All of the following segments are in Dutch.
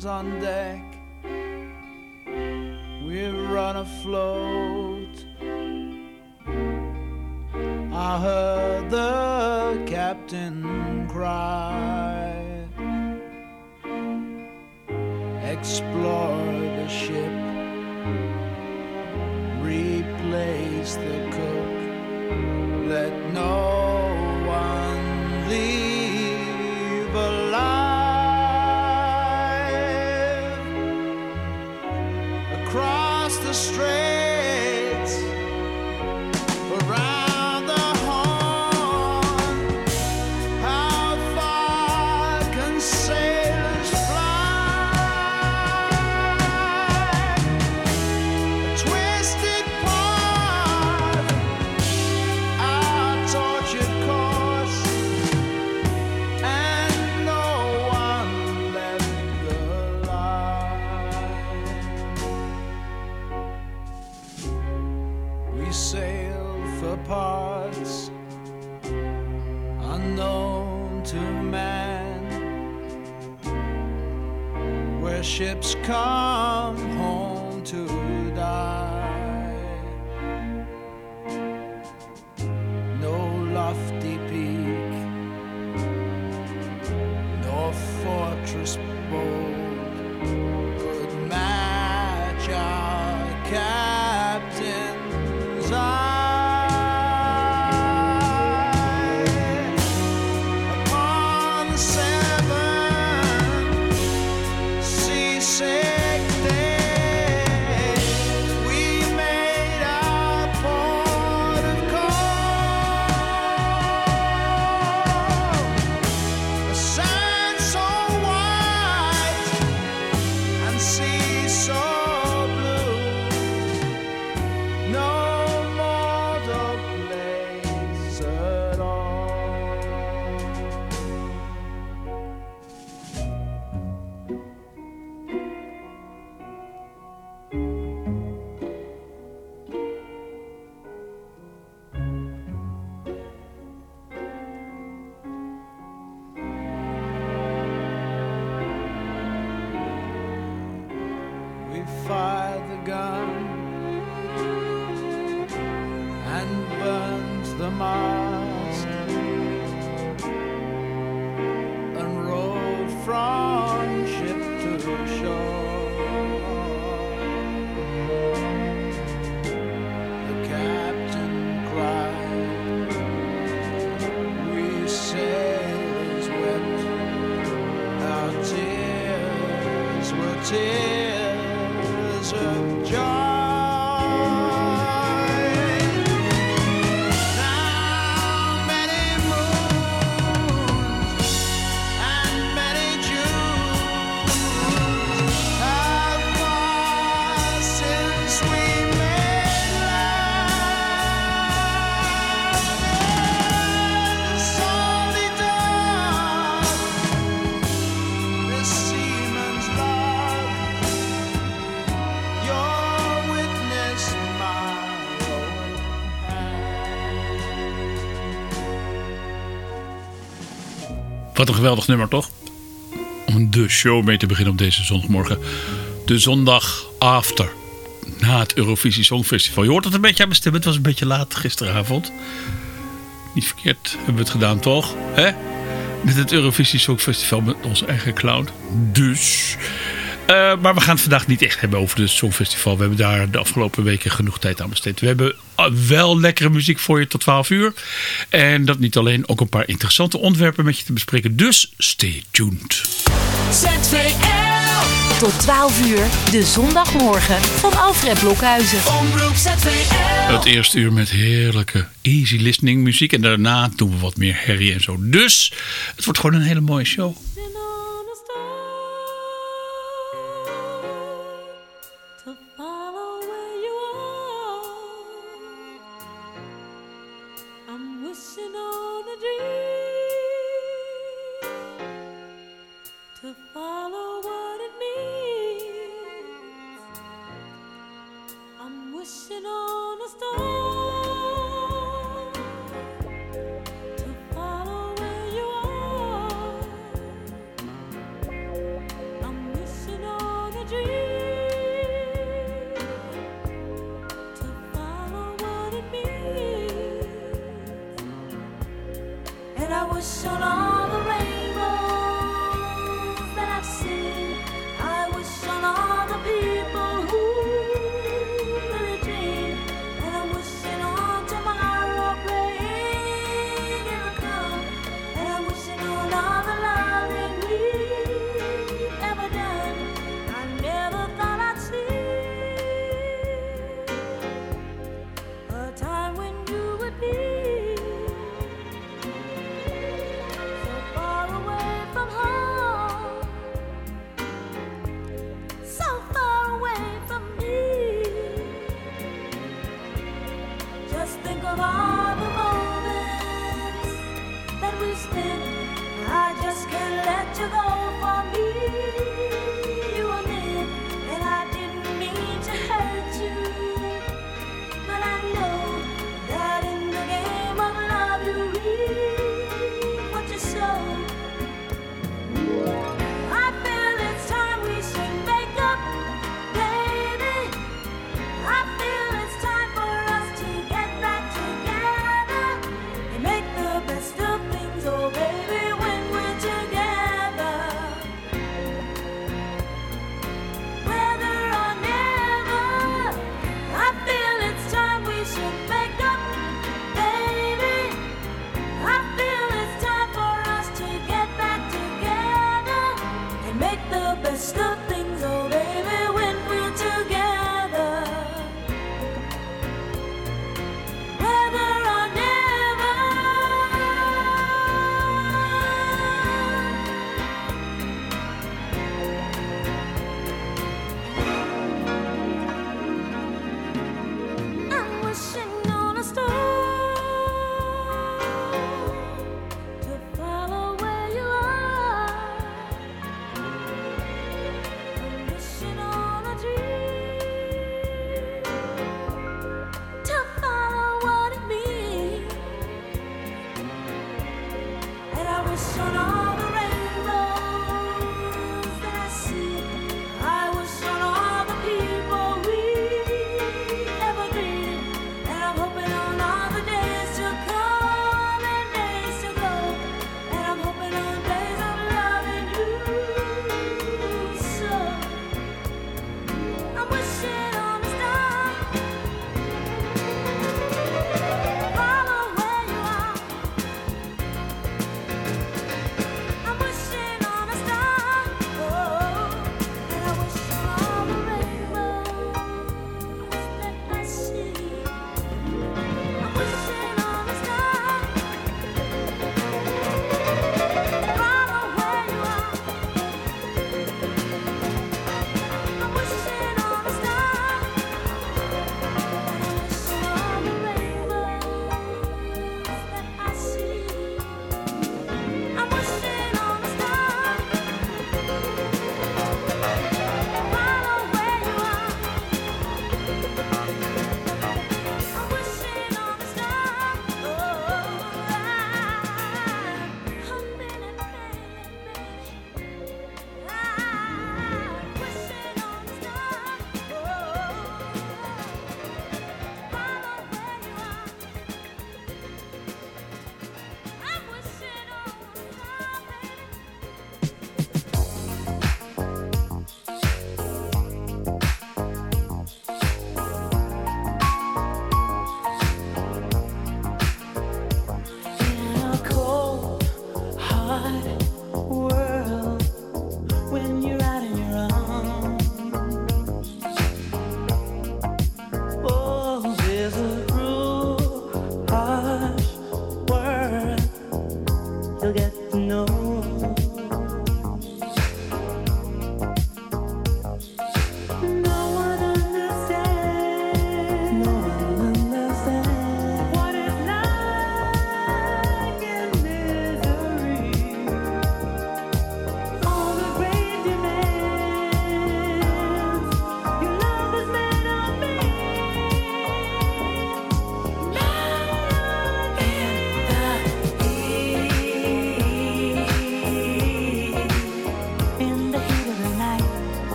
hands on deck. We've run afloat. I heard the captain cry. Explore Wat een geweldig nummer, toch? Om de show mee te beginnen op deze zondagmorgen. De zondag after. Na het Eurovisie Songfestival. Je hoort het een beetje aan mijn stem. Het was een beetje laat gisteravond. Niet verkeerd hebben we het gedaan, toch? Met het Eurovisie Songfestival met onze eigen clown. Dus... Eh, maar we gaan het vandaag niet echt hebben over het Songfestival. We hebben daar de afgelopen weken genoeg tijd aan besteed. We hebben eh, wel lekkere muziek voor je tot 12 uur. En dat niet alleen, ook een paar interessante onderwerpen met je te bespreken. Dus stay tuned. ZVL. Tot 12 uur, de zondagmorgen van Alfred Blokhuizen. Omroep ZVL. Het eerste uur met heerlijke easy listening muziek. En daarna doen we wat meer herrie en zo. Dus het wordt gewoon een hele mooie show.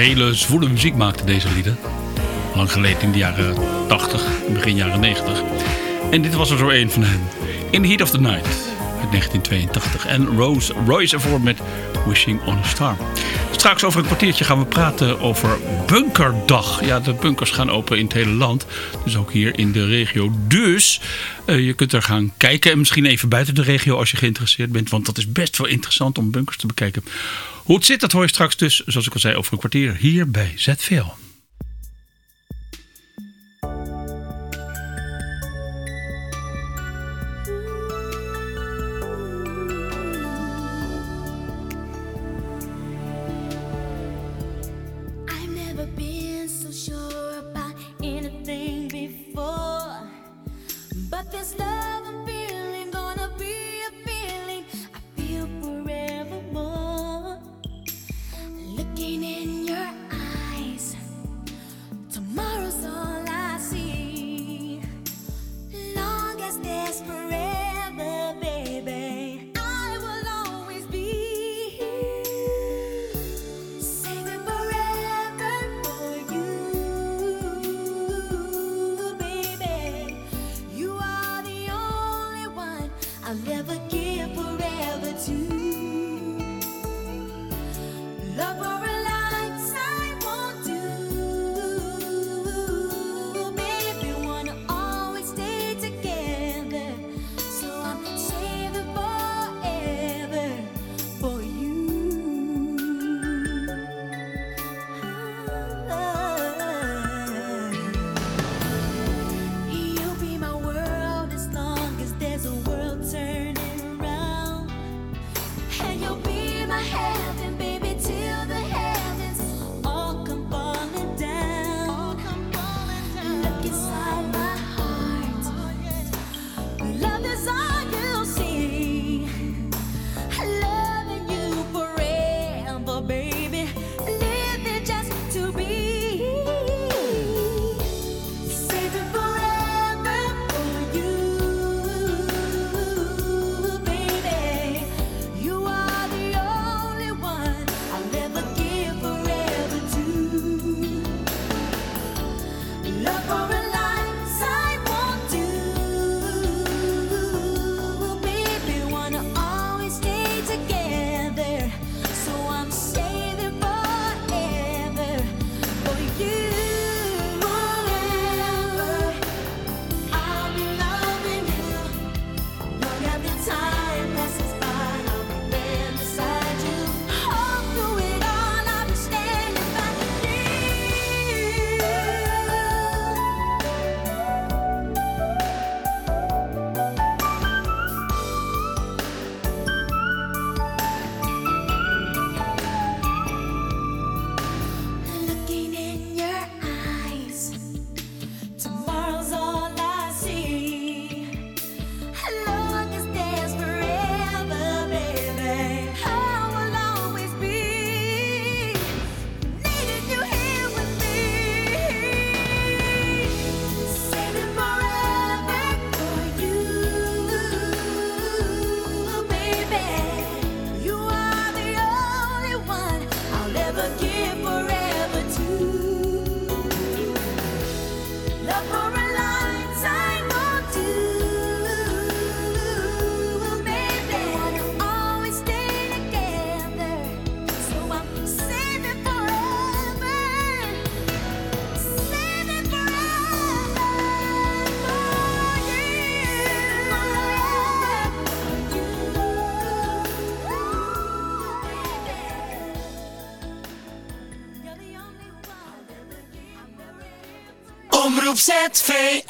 hele zwoele muziek maakte, deze lieden. Lang geleden, in de jaren 80, begin jaren 90. En dit was er zo een van hen. In the Heat of the Night, uit 1982. En Rose Royce ervoor met Wishing on a Star. Straks over een kwartiertje gaan we praten over Bunkerdag. Ja, de bunkers gaan open in het hele land. Dus ook hier in de regio. Dus eh, je kunt er gaan kijken. En misschien even buiten de regio als je geïnteresseerd bent. Want dat is best wel interessant om bunkers te bekijken. Hoe zit, dat hoor straks dus, zoals ik al zei, over een kwartier hier bij ZVL. ZVL.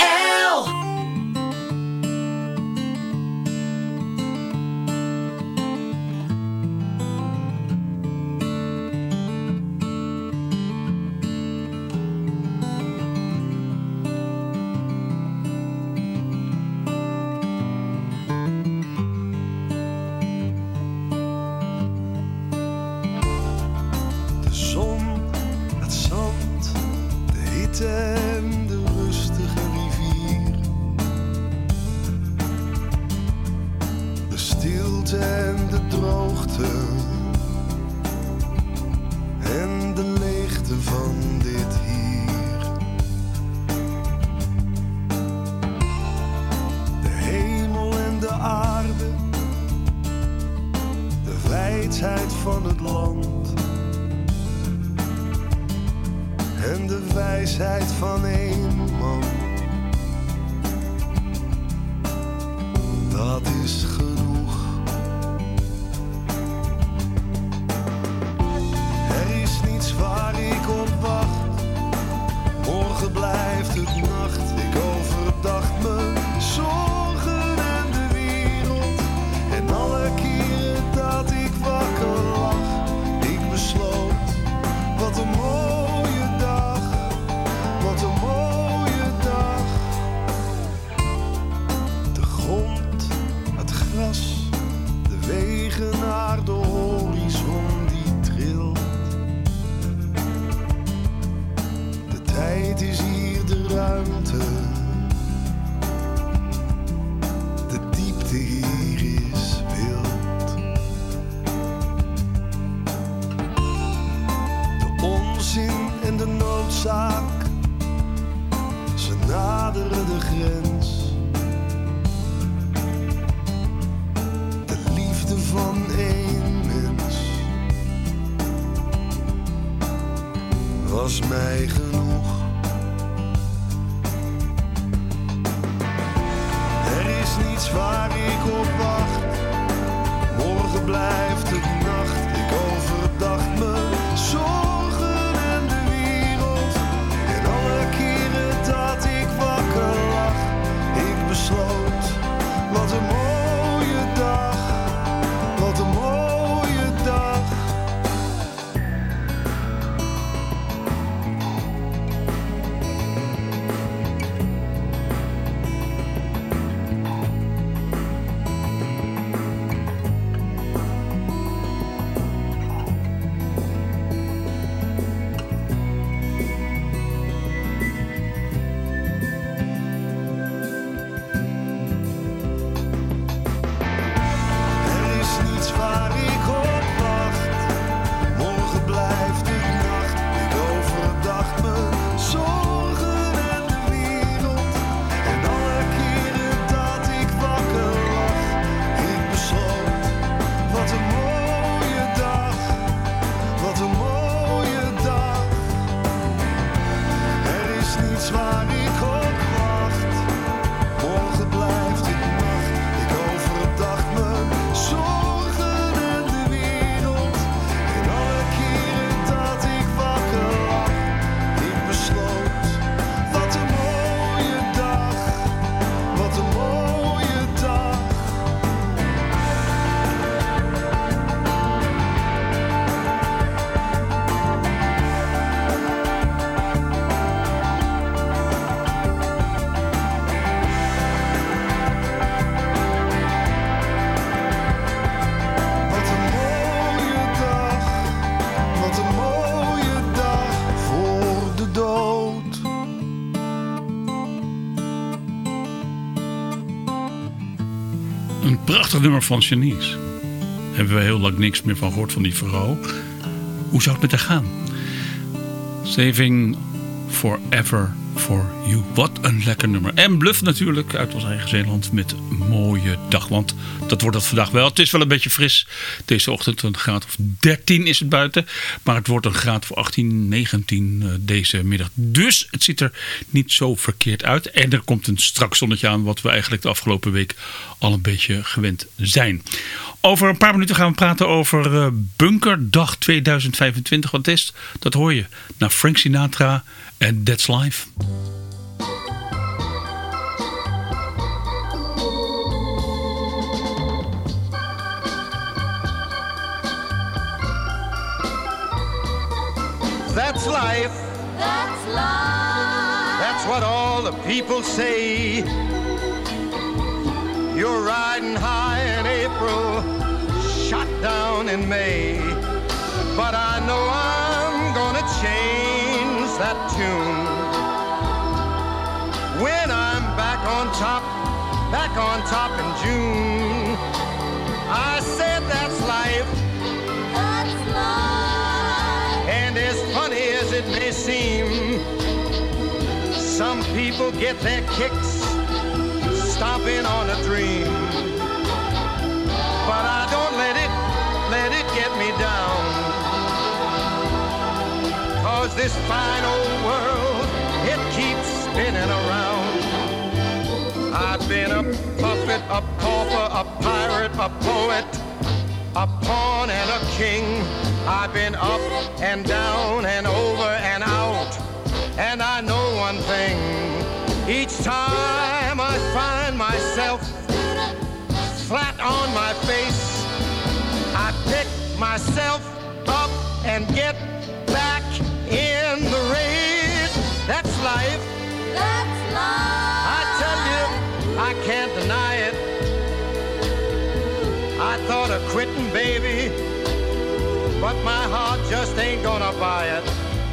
Vreedheid van het land. En de wijsheid van één man. Dat is genoeg. Nummer van Janice. Hebben we heel lang niks meer van gehoord van die vrouw. Hoe zou het met haar gaan? Saving Forever Wat een lekker nummer. En Bluff natuurlijk uit ons eigen Zeeland met mooie dag. Want dat wordt het vandaag wel. Het is wel een beetje fris deze ochtend. Een graad of 13 is het buiten. Maar het wordt een graad of 18, 19 eh, deze middag. Dus het ziet er niet zo verkeerd uit. En er komt een strak zonnetje aan. Wat we eigenlijk de afgelopen week al een beetje gewend zijn. Over een paar minuten gaan we praten over Bunkerdag 2025. Wat is? Dat hoor je. Naar Frank Sinatra en That's Life. That's life. That's life. That's what all the people say. You're riding high in April, shot down in May. But I know I'm gonna change that tune. When I'm back on top, back on top in June. I said that's life. That's life. And as funny as it may seem, some people get their kicks stomping on a dream. But I don't let it, let it get me down. This fine old world, it keeps spinning around. I've been a puppet, a pauper, a pirate, a poet, a pawn and a king. I've been up and down and over and out. And I know one thing. Each time I find myself flat on my face, I pick myself up and get back. That's life. That's life. I tell you, I can't deny it. I thought of quitting, baby, but my heart just ain't gonna buy it.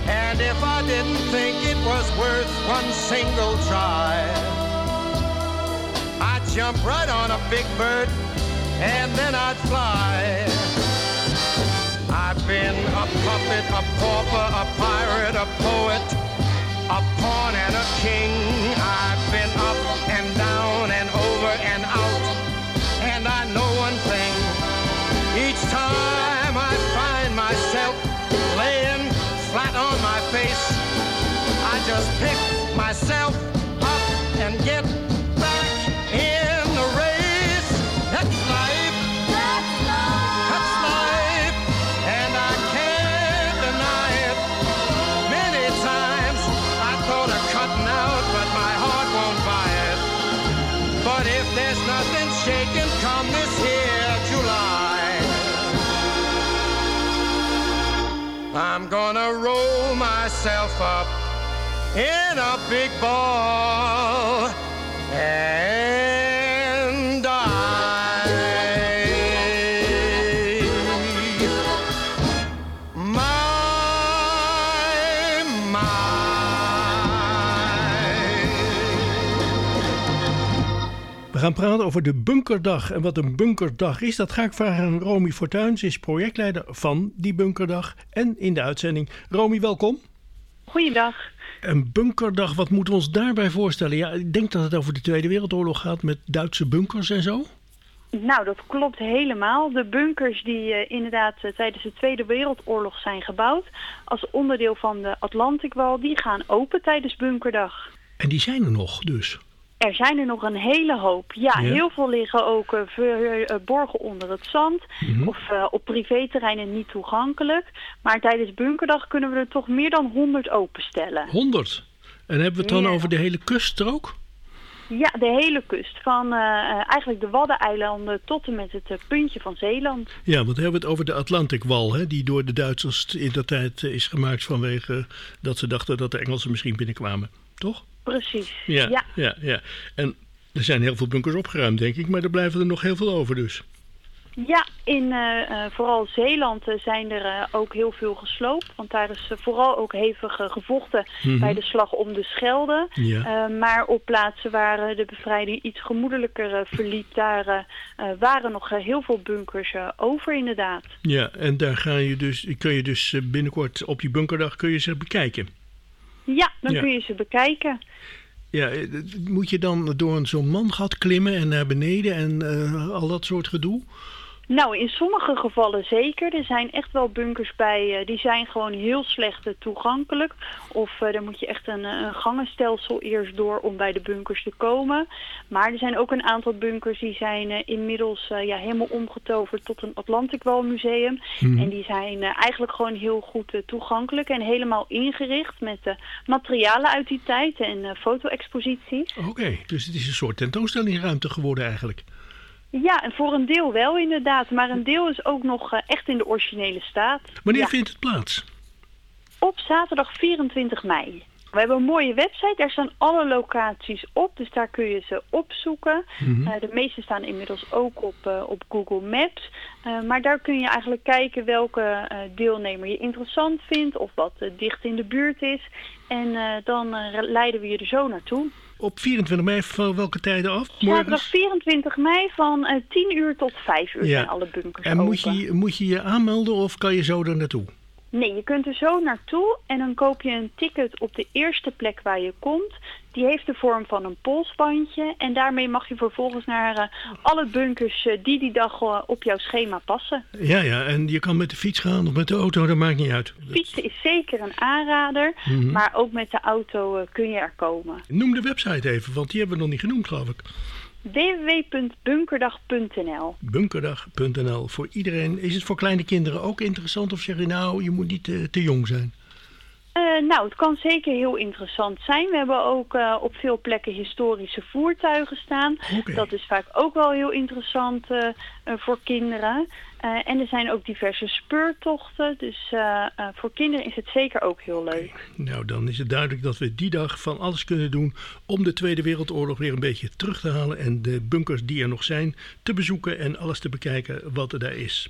And if I didn't think it was worth one single try, I'd jump right on a big bird and then I'd fly. I've been a puppet, a pauper, a pirate, a poet, a pawn and a king. I've been up and down and over and out. And I know one thing. Each time I find myself laying flat on my face, I just pick myself up and get I'm gonna roll myself up in a big ball. And We gaan praten over de bunkerdag. En wat een bunkerdag is, dat ga ik vragen aan Romy Fortuyn. Ze is projectleider van die bunkerdag en in de uitzending. Romy, welkom. Goeiedag. Een bunkerdag, wat moeten we ons daarbij voorstellen? Ja, ik denk dat het over de Tweede Wereldoorlog gaat met Duitse bunkers en zo. Nou, dat klopt helemaal. De bunkers die eh, inderdaad eh, tijdens de Tweede Wereldoorlog zijn gebouwd als onderdeel van de Atlantikwal, die gaan open tijdens Bunkerdag. En die zijn er nog dus. Er zijn er nog een hele hoop. Ja, Ja. heel veel liggen ook eh, verborgen onder het zand Mhm. of eh, op privéterreinen niet toegankelijk. Maar tijdens Bunkerdag kunnen we er toch meer dan 100 openstellen. 100. En hebben we het dan Ja. over de hele kust er ook? Ja, de hele kust. Van eh, eh, eigenlijk de Waddeneilanden tot en met het eh, puntje van Zeeland. Ja, want we hebben het over de Atlantikwal, hè, die door de Duitsers in dat tijd eh, is gemaakt vanwege dat ze dachten dat de Engelsen misschien binnenkwamen. Toch? Precies. Ja, ja, ja. ja. En er zijn heel veel bunkers opgeruimd, denk ik, maar er blijven er nog heel veel over dus. Ja, in eh, eh, vooral Zeeland eh, zijn er ook heel veel gesloopt. Want daar is vooral ook hevig gevochten Mhm. bij de slag om de Schelde. Ja. Maar op plaatsen waar de bevrijding iets gemoedelijker verliep, daar waren nog heel veel bunkers over inderdaad. Ja, en daar ga je dus, kun je dus binnenkort op die bunkerdag kun je ze bekijken. Ja, dan Ja. kun je ze bekijken. Ja, eh, moet je dan door een zo'n mangat klimmen en naar beneden en eh, al dat soort gedoe? Nou, in sommige gevallen zeker. Er zijn echt wel bunkers bij, eh, die zijn gewoon heel slecht eh, toegankelijk. Of eh, daar moet je echt een, een gangenstelsel eerst door om bij de bunkers te komen. Maar er zijn ook een aantal bunkers die zijn inmiddels ja, helemaal omgetoverd tot een Atlantikwal museum. Mhm. En die zijn eigenlijk gewoon heel goed toegankelijk en helemaal ingericht met materialen uit die tijd en foto-exposities. Oké, dus het is een soort tentoonstellingsruimte geworden eigenlijk. Ja, en voor een deel wel inderdaad. Maar een deel is ook nog eh, echt in de originele staat. Wanneer Ja. vindt het plaats? Op zaterdag 24 mei. We hebben een mooie website, daar staan alle locaties op, dus daar kun je ze opzoeken. Eh, de meeste staan inmiddels ook op, eh, op Google Maps. Maar daar kun je eigenlijk kijken welke deelnemer je interessant vindt of wat dicht in de buurt is. En dan leiden we je er zo naartoe. Op 24 mei van welke tijden af? Zaterdag 24 mei van eh, 10 uur tot 5 uur Ja. zijn alle bunkers En moet je, moet je je aanmelden of kan je zo er naartoe? Nee, je kunt er zo naartoe en dan koop je een ticket op de eerste plek waar je komt. Die heeft de vorm van een polsbandje en daarmee mag je vervolgens naar eh, alle bunkers eh, die die dag eh, op jouw schema passen. Ja, ja, en je kan met de fiets gaan of met de auto, dat maakt niet uit. Fietsen is zeker een aanrader, Mhm. maar ook met de auto kun je er komen. Noem de website even, want die hebben we nog niet genoemd, geloof ik. www.bunkerdag.nl Bunkerdag.nl voor iedereen. Is het voor kleine kinderen ook interessant of zeg je nou, je moet niet te, te jong zijn? Eh, nou, het kan zeker heel interessant zijn. We hebben ook eh, op veel plekken historische voertuigen staan. Dat is vaak ook wel heel interessant eh, voor kinderen. Eh, en er zijn ook diverse speurtochten. Dus eh, eh, voor kinderen is het zeker ook heel leuk. Nou, dan is het duidelijk dat we die dag van alles kunnen doen om de Tweede Wereldoorlog weer een beetje terug te halen en de bunkers die er nog zijn te bezoeken en alles te bekijken wat er daar is.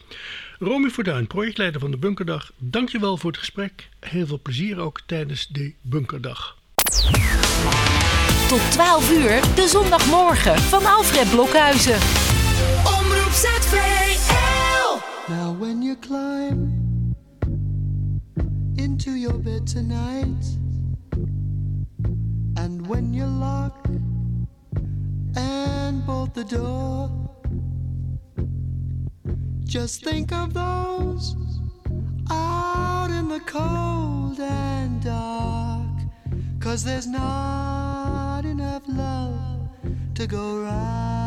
Romy Fortuyn, projectleider van de Bunkerdag, dankjewel voor het gesprek. Heel veel plezier ook tijdens de Bunkerdag. Tot 12 uur, de zondagmorgen van Alfred Blokhuizen. Now when you climb into your bed tonight And when you lock and bolt the door Just think of those out in the cold and dark Cause there's not enough love to go round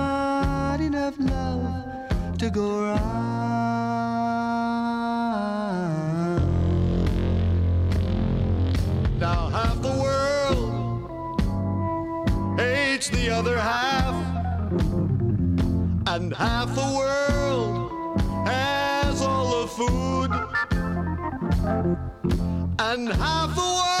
enough love to go around. Now, half the world hates the other half, and half the world has all the food. And half the world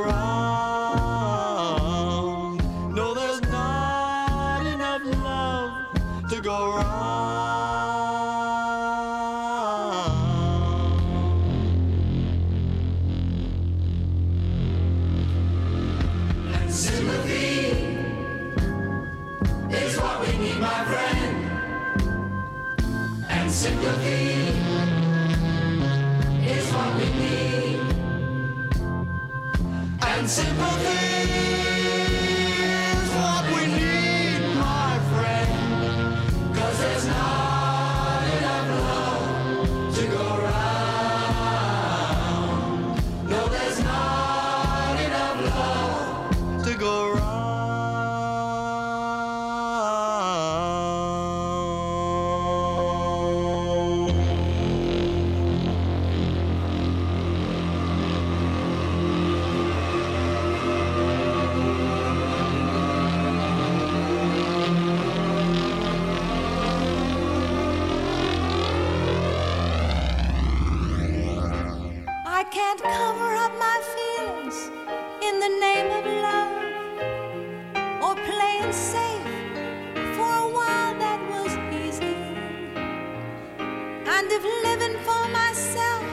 And if living for myself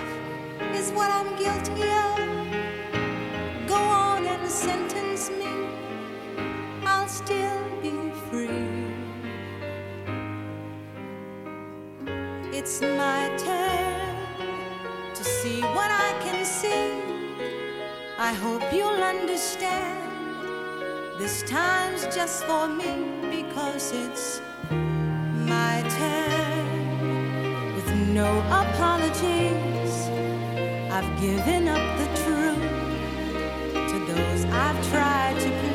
is what I'm guilty of, go on and sentence me. I'll still be free. It's my turn to see what I can see. I hope you'll understand. This time's just for me because it's my turn. No apologies, I've given up the truth to those I've tried to please,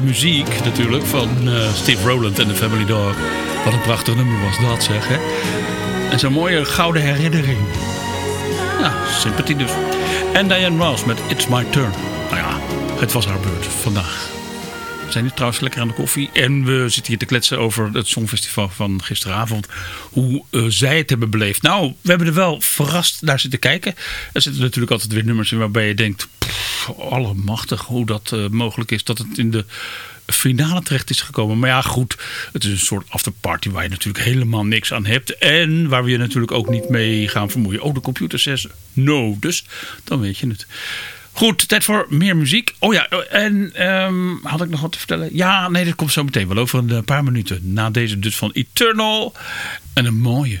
muziek natuurlijk van eh, Steve Rowland en de Family Dog. Wat een prachtig nummer was dat zeg hè. En zo'n mooie gouden herinnering. Ja, sympathie dus. En Diane Ross met It's My Turn. Nou ja, het was haar beurt vandaag. Zijn nu trouwens lekker aan de koffie. En we zitten hier te kletsen over het Songfestival van gisteravond. Hoe eh, zij het hebben beleefd. Nou, we hebben er wel verrast naar zitten kijken. Er zitten natuurlijk altijd weer nummers in waarbij je denkt... pff, allemachtig hoe dat eh, mogelijk is. Dat het in de finale terecht is gekomen. Maar ja, goed. Het is een soort afterparty waar je natuurlijk helemaal niks aan hebt. En waar we je natuurlijk ook niet mee gaan vermoeien. Oh, de computer says no. Dus dan weet je het. Goed, tijd voor meer muziek. Oh ja, en ehm, had ik nog wat te vertellen? Ja, nee, dat komt zo meteen wel over een paar minuten. Na deze dus van Eternal. En een mooie.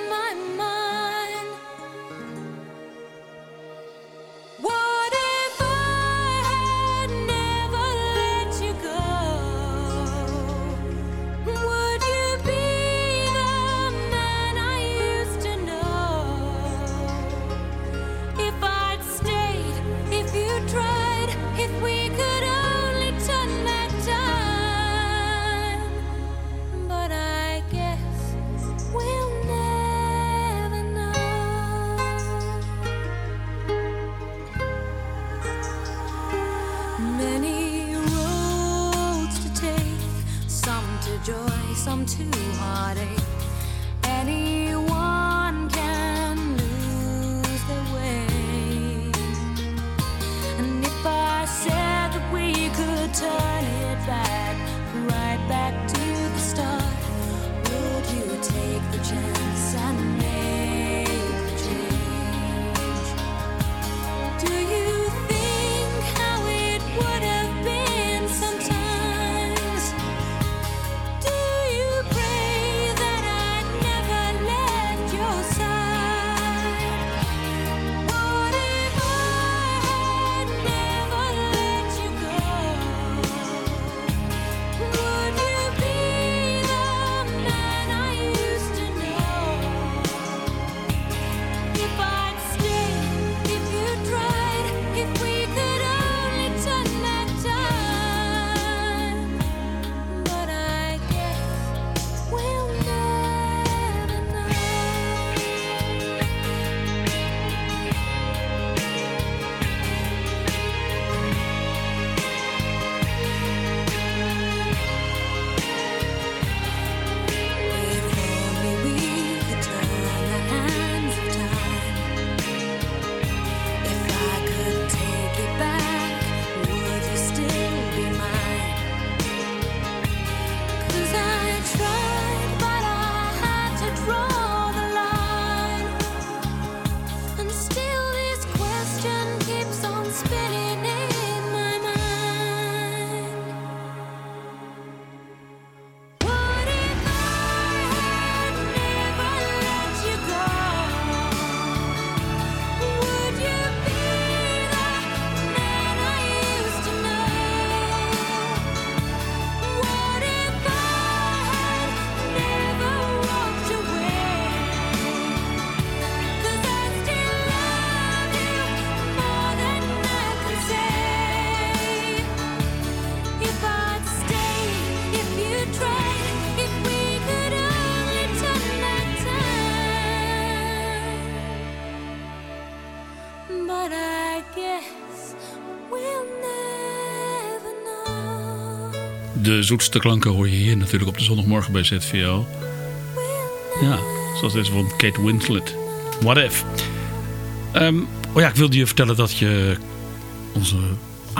away some too heartache. De zoetste klanken hoor je hier natuurlijk op de zondagmorgen bij ZVL. Ja, zoals deze van Kate Winslet. What if? Ehm, oh ja, ik wilde je vertellen dat je onze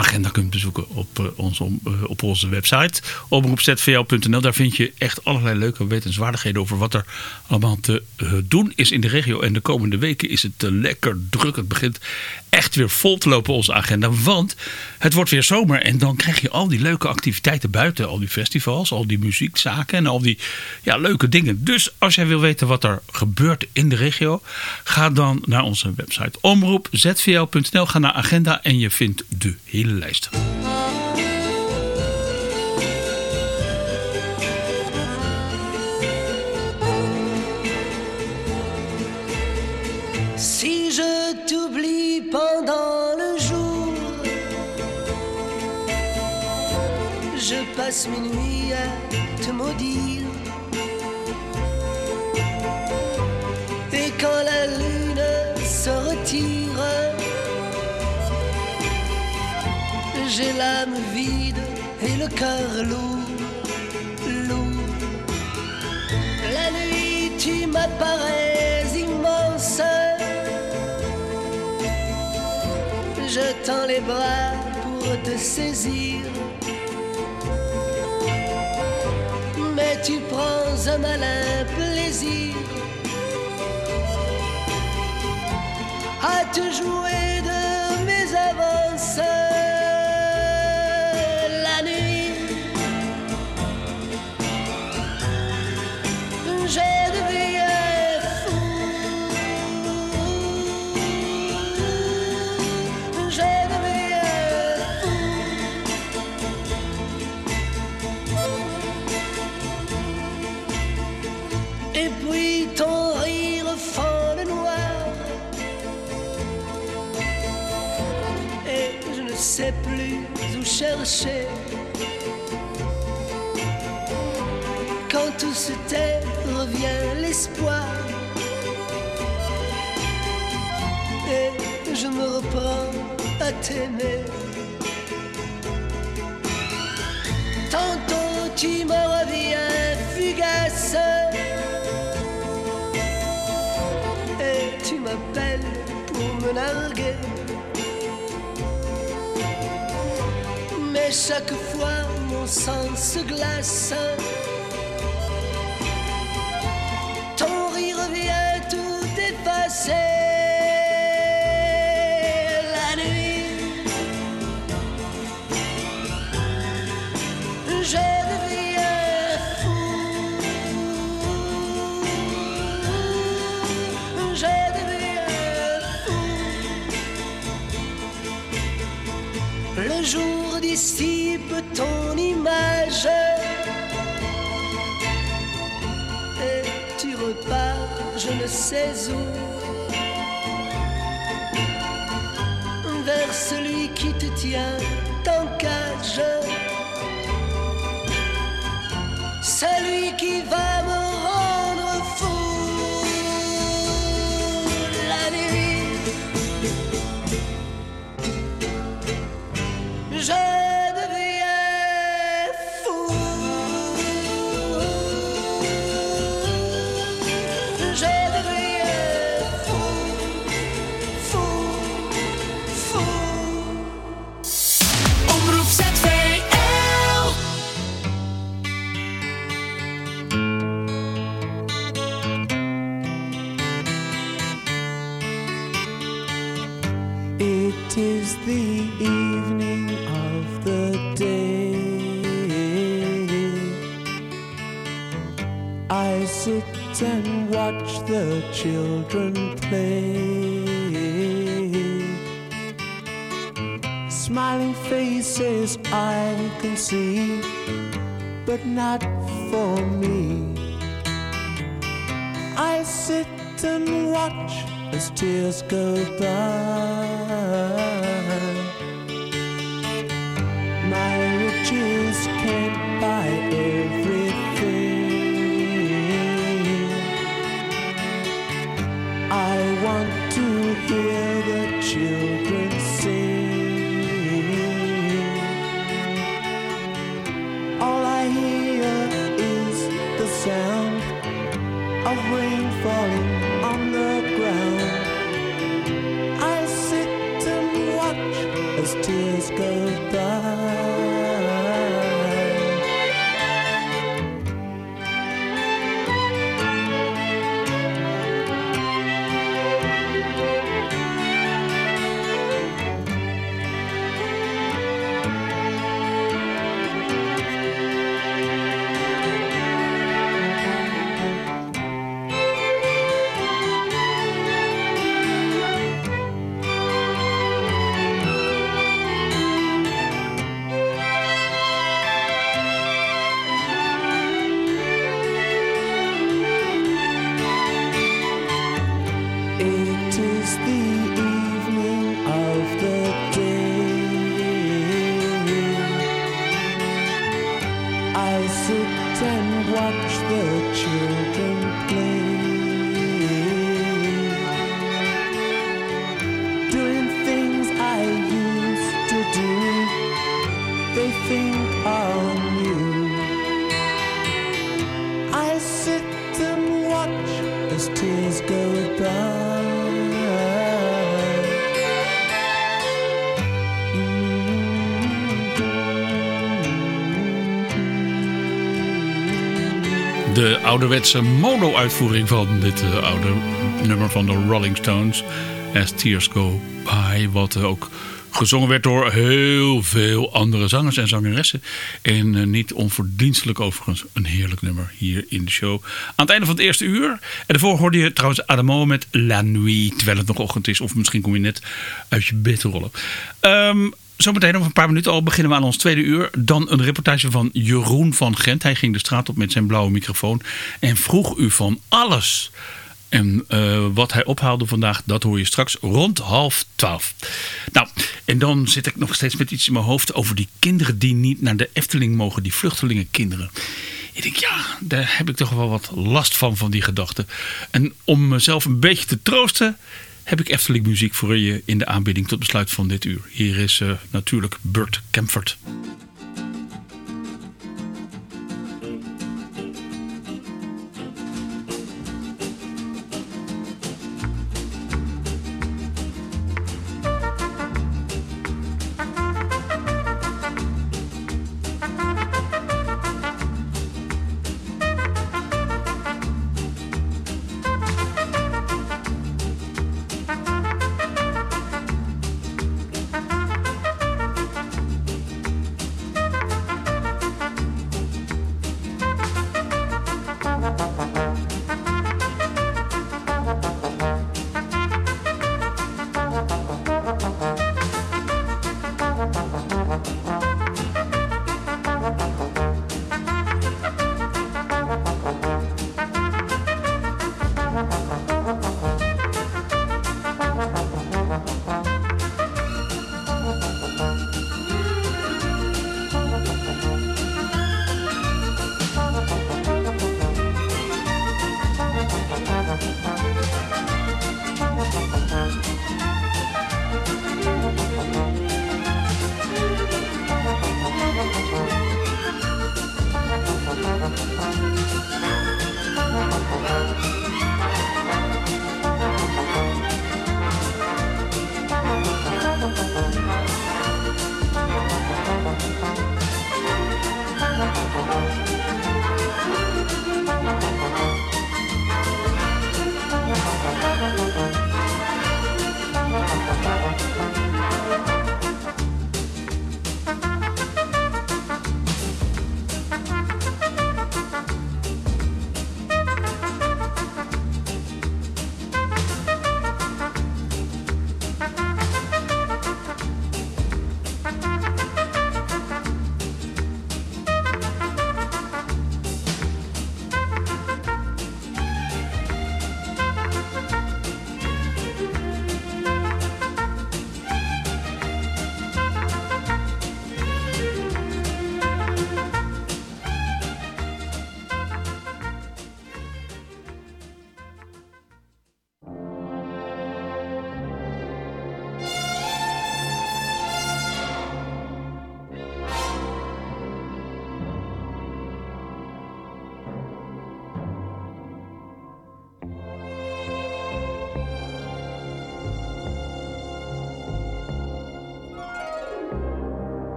agenda kunt bezoeken op, eh, onze, eh, op onze website. Omroepzvl.nl. Daar vind je echt allerlei leuke wetenswaardigheden over wat er allemaal te eh, doen is in de regio. En de komende weken is het lekker druk. Het begint echt weer vol te lopen onze agenda. Want het wordt weer zomer en dan krijg je al die leuke activiteiten buiten. Al die festivals, al die muziekzaken en al die ja, leuke dingen. Dus als jij wil weten wat er gebeurt in de regio, ga dan naar onze website omroepzvl.nl. Ga naar agenda en je vindt de hele Si je t'oublie pendant le jour, je passe mes nuits à te maudire. Et quand la lune se retire, j'ai l'âme vide et le cœur lourd, lourd. La nuit, tu m'apparais immense. Je tends les bras pour te saisir. Mais tu prends un malin plaisir à te jouer de mes avances. Puis ton rire fend le noir. Et je ne sais plus où chercher. Quand tout se tait, revient l'espoir. Et je me reprends à t'aimer. Tantôt tu me Mais chaque fois mon sang se glace. Et tu repars, je ne sais où. Vers celui qui te tient en cage. Celui qui va me children play. Smiling faces I can see, but not for me. I sit and watch as tears go by. Ouderwetse mono-uitvoering van dit eh, oude nummer van de Rolling Stones. As Tears Go By. Wat eh, ook gezongen werd door heel veel andere zangers en zangeressen. En eh, niet onverdienstelijk overigens een heerlijk nummer hier in de show. Aan het einde van het eerste uur. En daarvoor hoorde je trouwens Adamo met La Nuit. Terwijl het nog ochtend is. Of misschien kom je net uit je bed rollen. Ehm Zometeen over een paar minuten al beginnen we aan ons tweede uur. Dan een reportage van Jeroen van Gent. Hij ging de straat op met zijn blauwe microfoon. En vroeg u van alles. En eh, wat hij ophaalde vandaag, dat hoor je straks rond half twaalf. Nou, en dan zit ik nog steeds met iets in mijn hoofd over die kinderen die niet naar de Efteling mogen. Die vluchtelingenkinderen. Ik denk, ja, daar heb ik toch wel wat last van, van die gedachten. En om mezelf een beetje te troosten, heb ik Efteling muziek voor je in de aanbieding tot besluit van dit uur. Hier is uh, natuurlijk Burt Kempfert.